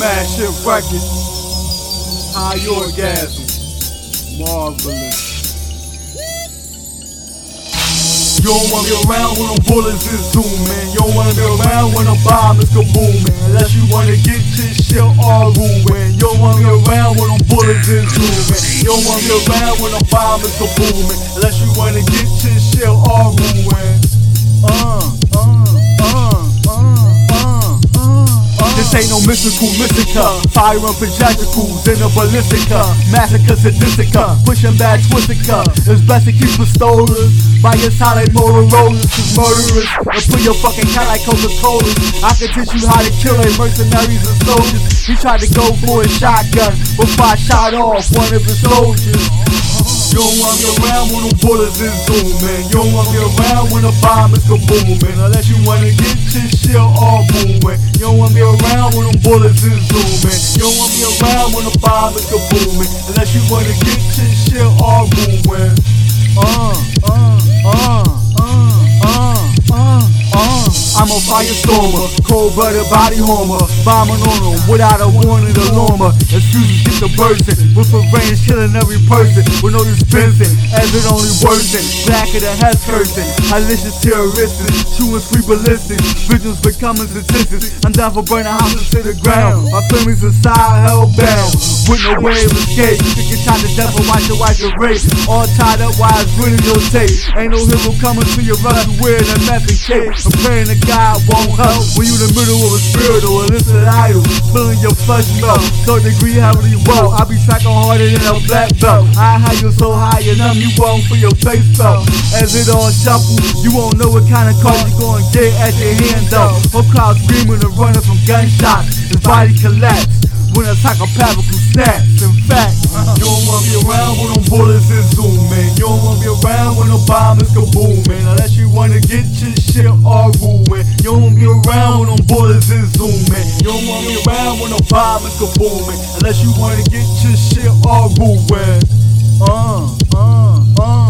Smash Records. High orgasm. Marvelous. You don't wanna be around when them bullets is zooming. You don't wanna be around when the bomb is kabooming. Unless you wanna get your shit all ruined. You don't wanna be around when them bullets is zooming. You don't wanna be around when the bomb is kabooming. Unless you wanna get your shit all ruined. This ain't no mystical mystica. Fire and projectiles in a ballistica. Massacre sadistica. Pushing back twistica. It's best to keep pistolas. By your like Motorola's. Cause murderers. And put your fucking cat like Coca-Cola. I can teach you how to kill a mercenaries and soldiers. He tried to go for a shotgun. Before I shot off one of his soldiers. You don't wanna be around when the bullets is zooming. You don't wanna be around when the bomb is kabooming. Unless you wanna get your shit all booming. You don't bullets is zooming. You don't wanna be around when the bomb is kabooming. Unless you wanna get your shit all booming. Uh, uh, uh, uh, uh, uh, uh. I'm a firestormer, cold-blooded body homer, bombing on them without a warning alarmer. Excuses get the bursting, with a range killing every person with no dispensing, as it only worsen. of the head cursing, malicious terroristic, chewing sweet ballistics, visions becoming statistics. I'm down for burning houses to the ground. My family's inside hellbound, with no way of escape. You think you're trying to death and watch your wife get raped, all tied up it's winning your tape. Ain't no hero coming to your rescue wearing a messy cape. I'm praying to God won't help when you in the middle of a spiritual illicit idol, feeling your flesh melt. Third degree heavily woe. I be tracking harder than a black belt. I had you so high and numb you won't for your face felt. As it all shuffle, you won't know what kind of car you gonna get at your hand up. Whole crowd screaming and running from gunshots. His body collapsed when a psychopathical snaps. In fact, you don't wanna be around when them bullets is zooming. You don't wanna be around when the bomb is kabooming. Unless you wanna get your shit all ruined. You don't wanna be around when them bullets is zooming. You don't wanna be around when the bomb is kabooming. Unless you wanna get your shit all ruined. Uh, uh, uh.